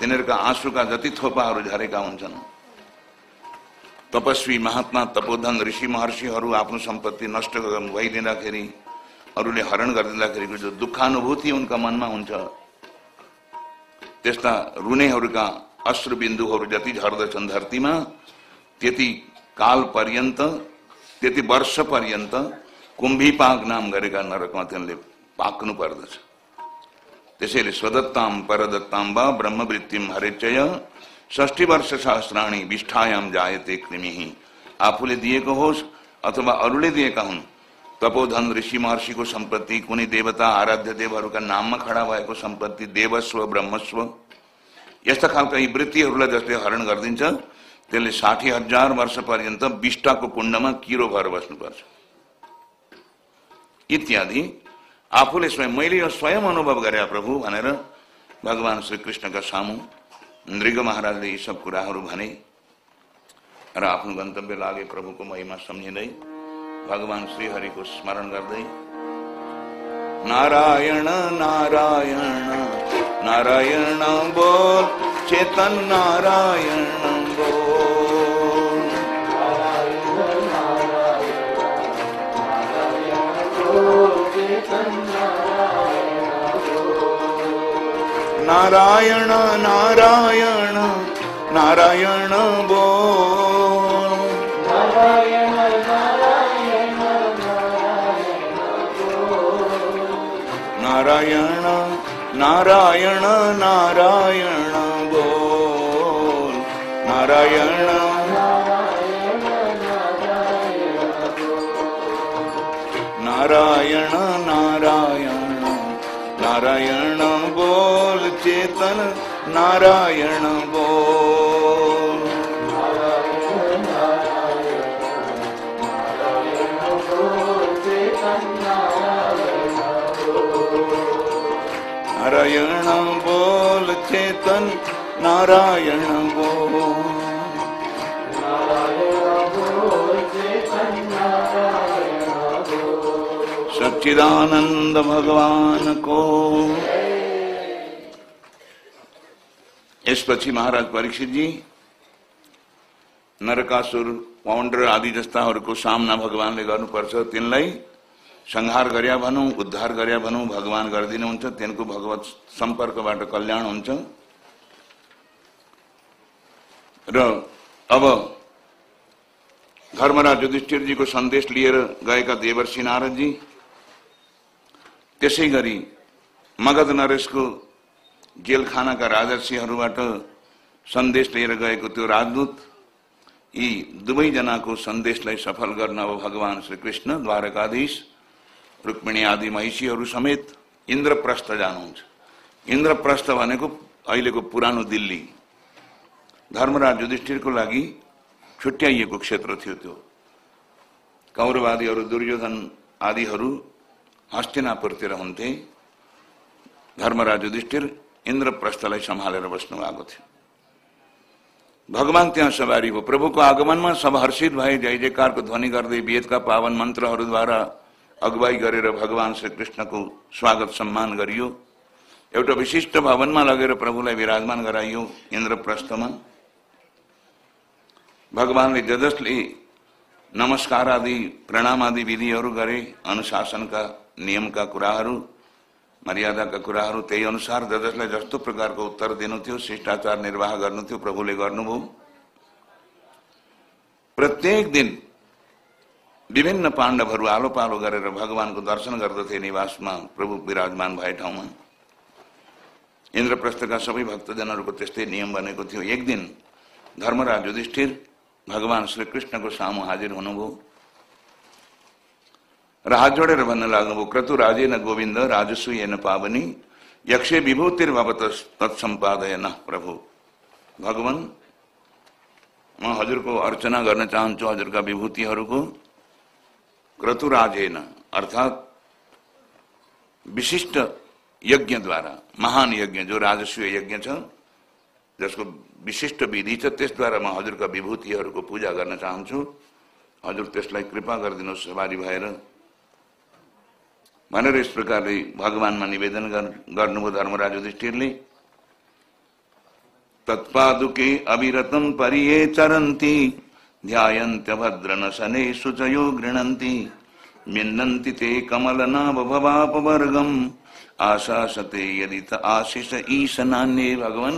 तिनीहरूका आँसुका जति थोपाहरू झरेका हुन्छन्। तपस्वी महात्मा तपोधन ऋषि महर्षिहरू आफ्नो सम्पत्ति नष्ट भइदिँदाखेरि अरूले हरण गरिदिँदाखेरिको जो दुःखानुभूति उनका मनमा हुन्छ त्यस्ता रुनेहरूका अश्रुबिन्दुहरू जति झर्दछन् धरतीमा त्यति काल पर्यन्त त्यति वर्ष पर्यन्त कुम्भीपाक नाम गरेका नरकमा तिनले पाक्नु पर्दछ। त्यसैले स्वदत्ताम परदत्ताम वा ब्रह्मवृत्तिम हरेचय। षष्ठी वर्ष सहस्राणी विष्ठायाम जायते कृमि। आफूले दिएको होस् अथवा अरूले दिएका हुन् तपोधन ऋषि महर्षिको संपत्ति कुनै देवता, आराध्य देवहरूका नाममा खडा भएको संपत्ति देवस्व, ब्रह्मस्व। यस्ता खालका यी वृत्तिहरूलाई जसले हरण गरिदिन्छ त्यसले साठी हज़ार वर्ष पर्यन्त विष्टाको कुण्डमा किरो भएर बस्नुपर्छ। इत्यादि। आफूले स्वयं मैले यो स्वयं अनुभव गरे प्रभु भनेर भगवान् श्रीकृष्णका सामु नृग महाराजले यी सब कुराहरू भने र आफ्नो गन्तव्य लागे प्रभुको महिमा सम्झिँदै भगवान श्रीहरिको स्मरण गर्दै नारायण नारायण नारायण बोल चेतन नारायण। नारायण नारायण नारायण बोल नारायण नारायण नारायण बोल नारायण नारायण नारायण नारायण बोल चेतन नारायण बोल नारायण बोल चेतन नारायण बोल सच्चिदानंद भगवान को यसपछि महाराज परीक्षितजी नरकासुर पाउन्डर आदि जस्ताहरूको सामना भगवानले गर्नुपर्छ तिनलाई संहार गर्या भनौँ उद्धार गर्या भनौँ भगवान गरिदिनुहुन्छ तिनको भगवत सम्पर्कबाट कल्याण हुन्छ। र अब धर्मराज युधिष्ठिरजीको सन्देश लिएर गएका देवर्षि नारदजी त्यसै गरी मगध नरेशको जेलखानाका राजर्षिहरूबाट सन्देश लिएर गएको त्यो राजदूत यी दुवैजनाको सन्देशलाई सफल गर्न अब भगवान श्रीकृष्ण द्वारकाधीश रुक्मिणी आदि महिषीहरू समेत इन्द्रप्रस्थ जानुहुन्छ। इन्द्रप्रस्थ भनेको अहिलेको पुरानो दिल्ली। धर्मराज युधिष्ठिरको लागि छुट्याइएको क्षेत्र थियो त्यो। कौरव आदिहरू दुर्योधन आदिहरू हस्तिनापुरतिर हुन्थे। धर्मराज युधिष्ठिर बस्नु भएको थियो। भगवान त्यहाँ सवारी हो। प्रभुको आगमनमा सब हर्षित भए, जय जयकारको ध्वनि गर्दै वेदका पावन मन्त्रहरूद्वारा अगुवाई गरेर भगवान श्रीकृष्णको स्वागत सम्मान गरियो। एउटा विशिष्ट भवनमा लगेर प्रभुलाई विराजमान गराइयो इन्द्रप्रस्थमा। भगवानले जजसले नमस्कार आदि प्रणाम आदि विधिहरू गरे, अनुशासनका नियमका कुराहरू मर्यादाका कुराहरू त्यही अनुसार जजसलाई जस्तो प्रकारको उत्तर दिनु थियो शिष्टाचार निर्वाह गर्नु थियो प्रभुले गर्नुभयो। प्रत्येक दिन विभिन्न पाण्डवहरू आलो पालो गरेर भगवानको दर्शन गर्दथे निवासमा प्रभु विराजमान भए ठाउँमा। इन्द्रप्रस्थका सबै भक्तजनहरूको त्यस्तै नियम बनेको थियो। एक दिन धर्मराज युधिष्ठिर भगवान श्रीकृष्णको सामु हाजिर हुनुभयो। क्रतु राजे न गोविन्द, राजसु न पावनी, यक्षे विभूतिर भवत तत्सम्पादय न प्रभु। भगवान, म हजुरको अर्चना गर्न चाहन्छु हजुरका विभूतिहरूको। क्रतुराजेन अर्थात् विशिष्ट यज्ञद्वारा, महान यज्ञ, जो राजस्व यज्ञ छ, जसको विशिष्ट विधि छ, त्यसद्वारा म हजुरका विभूतिहरूको पूजा गर्न चाहन्छु। हजुर, त्यसलाई कृपा गरिदिनुहोस्, सवारी भएर। भनेर यस प्रकारले भगवानमा निवेदन गर्नुभयो धर्मराज युधिष्ठिरले तत्पादुके अविरतं परिये चरन्ति ध्यायन्त्यभद्रनशने शुचयो गृह्णन्ति मिन्नन्ति ते कमलनाभवापवर्गम् आशासते यदि त आशिष ईशनान्य भगवान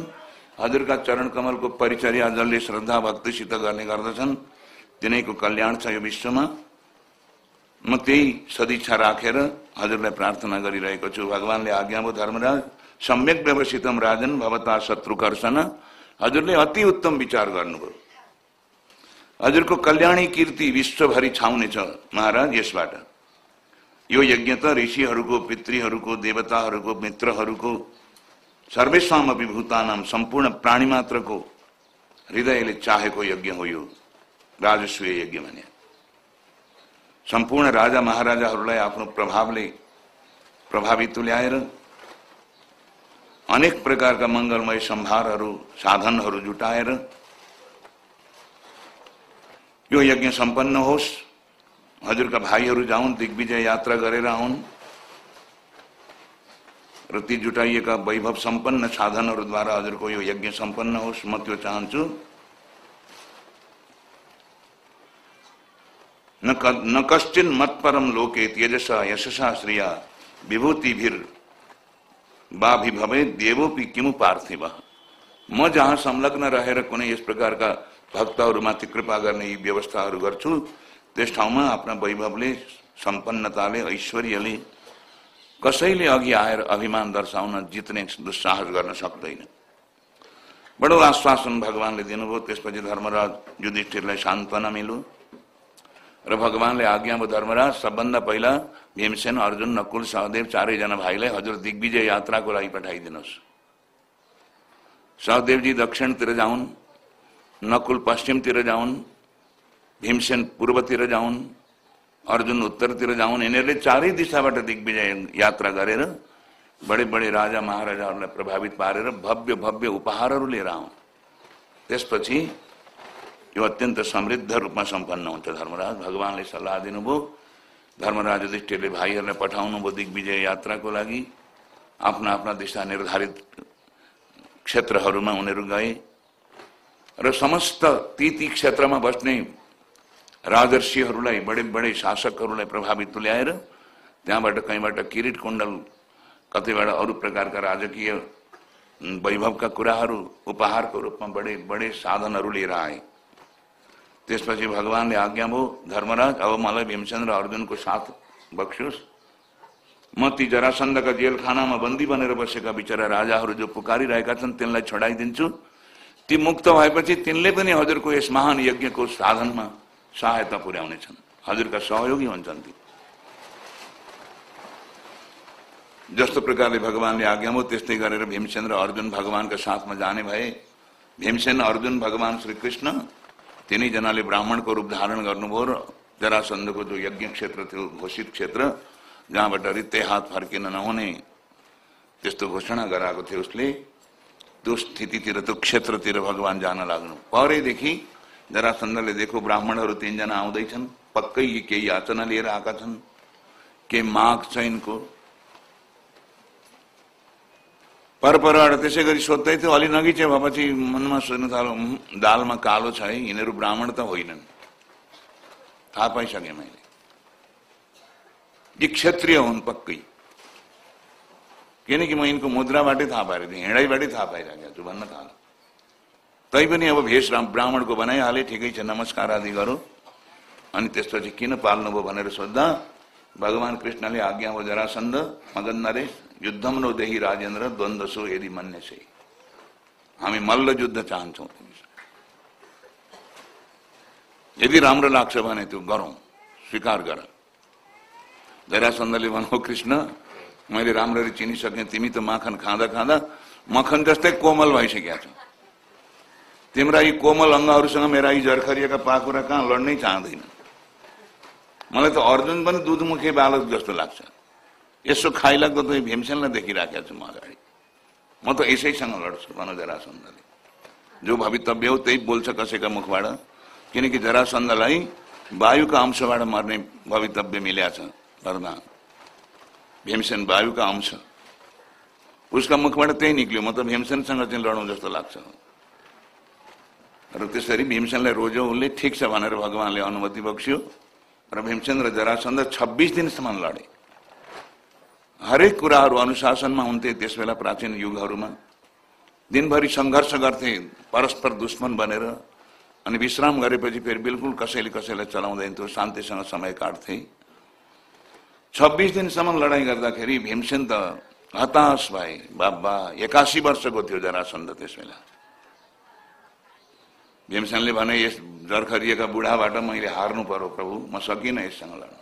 हजुरका चरण कमलको परिचर्या जसले श्रद्धा भक्तिसित गर्ने गर्दछन् तिनैको कल्याण छ यो विश्वमा म त्यही सदिच्छा राखेर हजुरलाई प्रार्थना गरिरहेको छु। भगवान्ले आज्ञा भयो धर्मराज सम्यक व्यवस्थितम राजन भवता शत्रुकर्षण हजुरले अति उत्तम विचार गर्नुभयो। हजुरको कल्याणी कीर्ति विश्वभरि छाउनेछ महाराज यसबाट। यो यज्ञ त ऋषिहरूको पितृहरूको देवताहरूको मित्रहरूको सर्वेस्वाम अभिभूतानाम सम्पूर्ण प्राणी मात्रको हृदयले चाहेको यज्ञ हो यो। राजस्वीय यज्ञ भने। सम्पूर्ण राजा महाराजाहरूलाई आफ्नो प्रभावले प्रभावित तुल्याएर अनेक प्रकारका मङ्गलमय सम्भारहरू साधनहरू जुटाएर यो यज्ञ सम्पन्न होस्। हजुरका भाइहरू जाउन्, दिग्विजय यात्रा गरेर आउन् र ती जुटाइएका वैभव सम्पन्न साधनहरूद्वारा हजुरको यो यज्ञ सम्पन्न होस्। म त्यो चाहन्छु। न कश्चिन मत परम लोके तेजसा यशसा श्रिया विभूतिभिर बाभि भवे देवोपि किमु पार्थिव। म जहाँ संलग्न रहेर कुनै यस प्रकारका भक्तहरूमाथि कृपा गर्ने यी व्यवस्थाहरू गर्छु त्यस ठाउँमा आफ्ना वैभवले सम्पन्नताले ऐश्वर्यले कसैले अघि आएर अभिमान दर्शाउन जित्ने दुस्साहस गर्न सक्दैन। बडो आश्वासन भगवानले दिनुभयो त्यसपछि धर्मराज युधिष्ठिरलाई सान्त्वना मिल्यो। र भगवानले आज्ञा भयो धर्मराज सबभन्दा पहिला भीमसेन अर्जुन नकुल सहदेव चारैजना भाइलाई हजुर दिग्विजय यात्राको लागि पठाइदिनुहोस्। सहदेवजी दक्षिणतिर जाउन् नकुल पश्चिमतिर जाउन् भीमसेन पूर्वतिर जाउन् अर्जुन उत्तरतिर जाउन् यिनीहरूले चारै दिशाबाट दिग्विजय यात्रा गरेर बडे बडे राजा महाराजाहरूलाई प्रभावित पारेर भव्य भव्य उपहारहरू लिएर आउन्। त्यसपछि यो अत्यन्त समृद्ध रूपमा सम्पन्न हुन्छ धर्मराज। भगवान्ले सल्लाह दिनुभयो। धर्मराज युधिष्ठिरले भाइहरूलाई पठाउनु भयो दिग्विजय यात्राको लागि। आफ्ना आफ्ना दिशा निर्धारित क्षेत्रहरूमा उनीहरू गए र समस्त ती ती क्षेत्रमा बस्ने राजर्षिहरूलाई बडे बडे शासकहरूलाई प्रभावित तुल्याएर त्यहाँबाट कहीँबाट किरीट कुण्डल कतैबाट अरू प्रकारका राजकीय वैभवका कुराहरू उपहारको रूपमा बडे बडे साधनहरू लिएर आए। त्यसपछि भगवान्ले आज्ञा भयो धर्मराज, अब मलाई भीमसेन र अर्जुनको साथ बक्सियोस्। म ती जरासन्धका जेलखानामा बन्दी बनेर बसेका बिचरा राजाहरू जो पुकारिरहेका छन्, तिनलाई छोडाइदिन्छु। ती मुक्त भएपछि तिनले पनि हजुरको यस महान यज्ञको साधनमा सहायता पुर्याउनेछन् हजुरका सहयोगी हुन्छन् ती। जस्तो प्रकारले भगवान्ले आज्ञा भयो त्यस्तै गरेर भीमसेन र अर्जुन भगवान्का साथमा जाने भए, भीमसेन अर्जुन भगवान श्रीकृष्ण तिनैजनाले ब्राह्मणको रूप धारण गर्नुभयो र जरासन्धको जो यज्ञ क्षेत्र थियो घोषित क्षेत्र, जहाँबाट रित्ते हात फर्किन नहुने त्यस्तो घोषणा गराएको थियो उसले। त्यो स्थितितिर, त्यो क्षेत्रतिर भगवान् जान लाग्नु। परैदेखि जरासन्धले देखो ब्राह्मणहरू तिनजना आउँदैछन्। पक्कै केही याचना लिएर आएका छन्। के माग छ यिनको परपरबाट त्यसै गरी सोध्दै थियो अलि नगिचे भएपछि मनमा सोध्नु थालो दालमा कालो छ है यिनीहरू ब्राह्मण त होइनन्। थाहा पाइसकेँ मैले। यी क्षत्रिय हुन् पक्कै। किनकि म यिनको मुद्राबाटै थाहा पाएको थिएँ हिँडाइबाटै थाहा पाइरहेको छु भन्न थालो तैपनि अब भेष ब्राह्मणको बनाइहाले ठिकै छ नमस्कार आदि गरौँ। अनि त्यसपछि किन पाल्नुभयो भनेर सोद्धा भगवान् कृष्णले आज्ञा हो जरासन्ध मदन नरेश युद्धम नोदेही राजेन्द्र द्वन्द्व सो यदि मन्य से। हामी मल्ल युद्ध चाहन्छौँ। यदि राम्रो लाग्छ भने त्यो गरौँ स्वीकार गर। जरासन्धले भनौ कृष्ण मैले राम्ररी चिनिसकेँ तिमी त माखन खाँदा खाँदा मखन जस्तै कोमल भइसकेका छौ। तिम्रा यी कोमल अङ्गहरूसँग मेरा यी जर्खरिएका पाखुरा कहाँ लड्नै चाहँदैन मलाई त अर्जुन पनि दुधमुखे बालक जस्तो लाग्छ। यसो खाइलाग्दो त भीमसेनलाई देखिराखेको छु म अगाडि। म त यसैसँग लड्छु भन जरासन्धले जो भवितव्य हो त्यही बोल्छ कसैका मुखबाट। किनकि जरासन्धलाई वायुका अंशबाट मर्ने भवितव्य मिल्या छ वरदान भीमसेन वायुका अंश। उसका मुखबाट त्यही निक्ल्यो। म त भीमसेनसँग चाहिँ लडौँ जस्तो लाग्छ। र त्यसरी भीमसेनलाई रोज्यो उसले ठिक छ भनेर भगवान्ले अनुमति बक्स्यो। र भीमसेन र जरासन्ध छब्बिस दिनसम्म लडे। हरेक कुराहरू अनुशासनमा हुन्थे त्यस बेला प्राचीन युगहरूमा। दिनभरि सङ्घर्ष गर्थे परस्पर दुश्मन बनेर अनि विश्राम गरेपछि फेरि बिल्कुल कसैले कसैलाई चलाउँदैन थियो शान्तिसँग समय काट्थे। छब्बिस दिनसम्म लडाइँ गर्दाखेरि भीमसेन त हताश भए। बाबा एकासी वर्षको थियो जरासन्ध त्यस बेला भीमसेनले भने यस जर्खरिएका बुढाबाट मैले हार्नु पर्यो प्रभु म सकिनँ यससँग लड्न।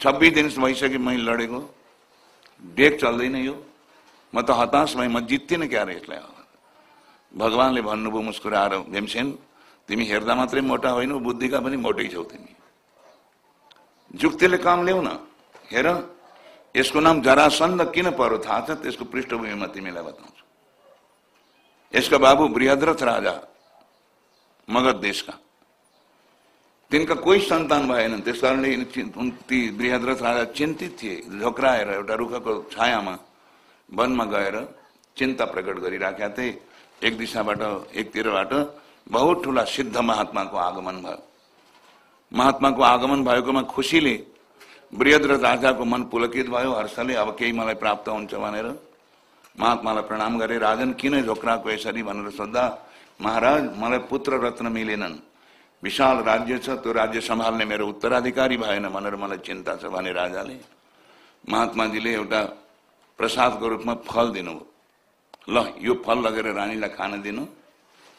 छब्बिस दिन भइसक्यो मैले लडेको। डेक चल्दैन यो। म त हताश भएँ म जित्दिनँ क्यारे यसलाई। भगवान्ले भन्नुभयो मुस्कुराएर भीमसेन तिमी हेर्दा मात्रै मोटा होइनौ बुद्धिका पनि मोटै छौ तिमी। जुक्तिले काम ल्याउ न हेर यसको नाम जरासन्ध किन पर्यो थाहा छ? त्यसको पृष्ठभूमिमा तिमीलाई बताउँछु। यसका बाबु बृहद्रथ राजा मगध देशका। तिनका कोही सन्तान भएनन्। त्यस कारणले ती बृहद्रथ राजा चिन्तित थिए। झोक्राएर एउटा रुखको छायामा वनमा गएर चिन्ता प्रकट गरिराखेका थिए। एक दिशाबाट एकतिरबाट बहुत ठुला सिद्ध महात्माको आगमन भयो। महात्माको आगमन भएकोमा खुसीले बृहद्रथ राजाको मन पुलकित भयो। हर्षले अब केही मलाई प्राप्त हुन्छ भनेर महात्मालाई प्रणाम गरे। राजन किन झोक्राको यसरी भनेर सोद्धा? महाराज मलाई पुत्र रत्न मिलेनन्। विशाल राज्य छ त्यो राज्य सम्हाल्ने मेरो उत्तराधिकारी भएन भनेर मलाई चिन्ता छ भने राजाले महात्माजीले एउटा प्रसादको रूपमा फल दिनुभयो। ल यो फल लगेर रानीलाई खान दिनु।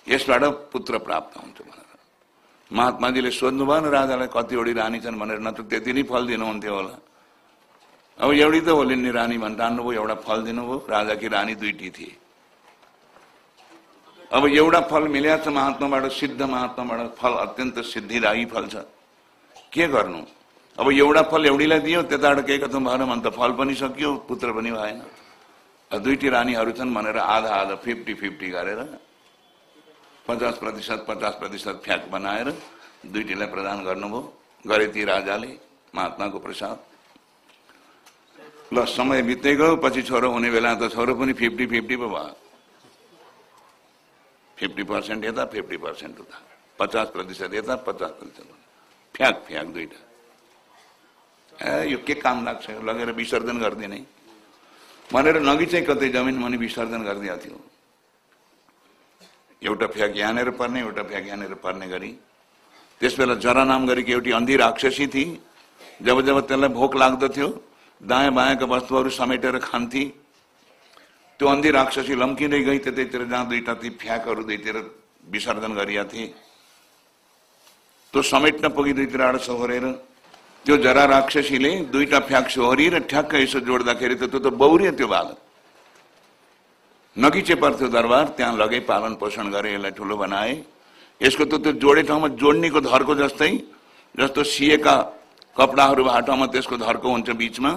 यसबाट पुत्र प्राप्त हुन्छ भनेर। महात्माजीले सोध्नुभयो न राजालाई कतिवटी रानी छन् भनेर? न त त्यति नै फल दिनुहुन्थ्यो होला। अब एउटी त होली नि रानी भन् ठान्नुभयो एउटा फल दिनुभयो। राजाकी रानी दुईटी थिए। अब एउटा फल मिलेको छ महात्माबाट सिद्ध महात्माबाट फल अत्यन्त सिद्धिदायी फल छ। के गर्नु? अब एउटा फल एउटीलाई दियो त्यताबाट केही कथम भएन भने त फल पनि सकियो पुत्र पनि भएन। दुईटी रानीहरू छन् भनेर आधा आधा फिफ्टी फिफ्टी गरेर पचास प्रतिशत पचास प्रतिशत फ्याक बनाएर दुईटीलाई प्रदान गर्नुभयो। गरे ती राजाले महात्माको प्रसाद। ल समय बित्दै गयो पछि छोरो हुने बेला त छोरो पनि फिफ्टी फिफ्टी पो भयो। फिफ्टी पर्सेन्ट यता फिफ्टी पर्सेन्ट उता पचास प्रतिशत यता पचास प्रतिशत फ्याक फ्याक दुईटा। ए यो के काम लाग्छ? लगेर विसर्जन गरिदिने भनेर नगी चाहिँ कतै जमिन मुनि विसर्जन गरिदिएको थियो। एउटा फ्याक यहाँनिर पर्ने एउटा फ्याक यहाँनिर पर्ने गरी। त्यस बेला जरा नाम गरेकी एउटी अन्धी राक्षसी थिए जब जब त्यसलाई भोक लाग्दथ्यो दायाँ बायाँका वस्तुहरू समेटेर खान्थे। त्यो अन्धी राक्षसी लम्किँदै गई त्यतैतिर जहाँ दुईटा ती फ्याकहरू दुईतिर विसर्जन गरिया थिए। त्यो समेट्न पुगी दुईतिरबाट सोहोरेर त्यो जरा राक्षसीले दुईटा फ्याक र ठ्याक्क यसो जोड्दाखेरि त त्यो त बौरियो त्यो बाल। नगिचे पर्थ्यो दरबार त्यहाँ लगे पालन पोषण गरे यसलाई ठुलो बनाए। यसको त त्यो जोडे ठाउँमा जोड्नेको धर्को जस्तै जस्तो सिएका कपडाहरू भएको ठाउँमा त्यसको धर्को हुन्छ बिचमा।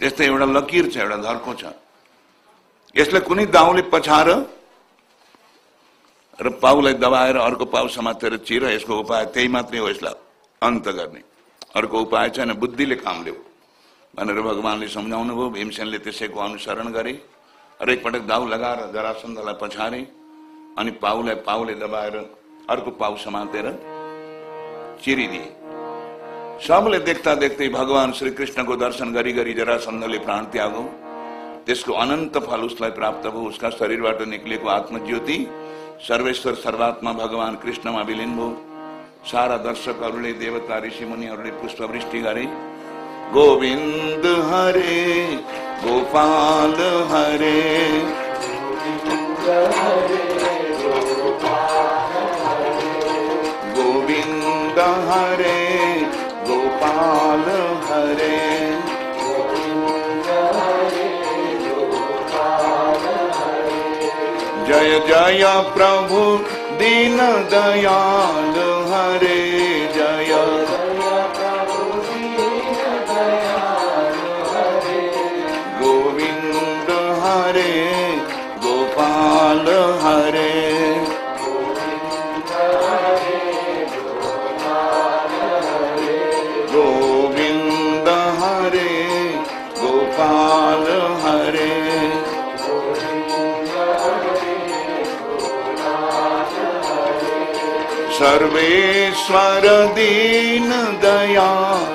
त्यस्तै एउटा लकिर छ एउटा धर्को छ। यसलाई कुनै दाउले पछाएर र पाउलाई दबाएर अर्को पाउ समातेर चिर यसको उपाय त्यही मात्रै हो यसलाई अन्त गर्ने। अर्को उपाय छैन बुद्धिले काम ल्याऊ। भनेर भगवान्ले सम्झाउनु भयो भीमसेनले त्यसैको अनुसरण गरे। हरेक पटक दाउ लगाएर जरासन्धलाई पछारे अनि पाउलाई पाउले दबाएर अर्को पाउ समातेर चिरिदिए। सबले देख्दा देख्दै भगवान श्रीकृष्णको दर्शन गरी गरी जरासन्धले प्राण त्यागो। त्यसको अनन्त फल उसलाई प्राप्त भयो उसका शरीरबाट निक्लेको आत्मज्योति। सर्वेश्वर, सर्वात्मा, भगवान कृष्णमा विलिन भयो सारा दर्शकहरूले देवता, ऋषि मुनिहरूले पुष्पवृष्टि गरे गोविन्द हरे, गोपाल हरे। गोविन्द हरे, गोपाल जय जय प्रभु दीन दयाल हरे सर्वेश्वर दीन दयाल।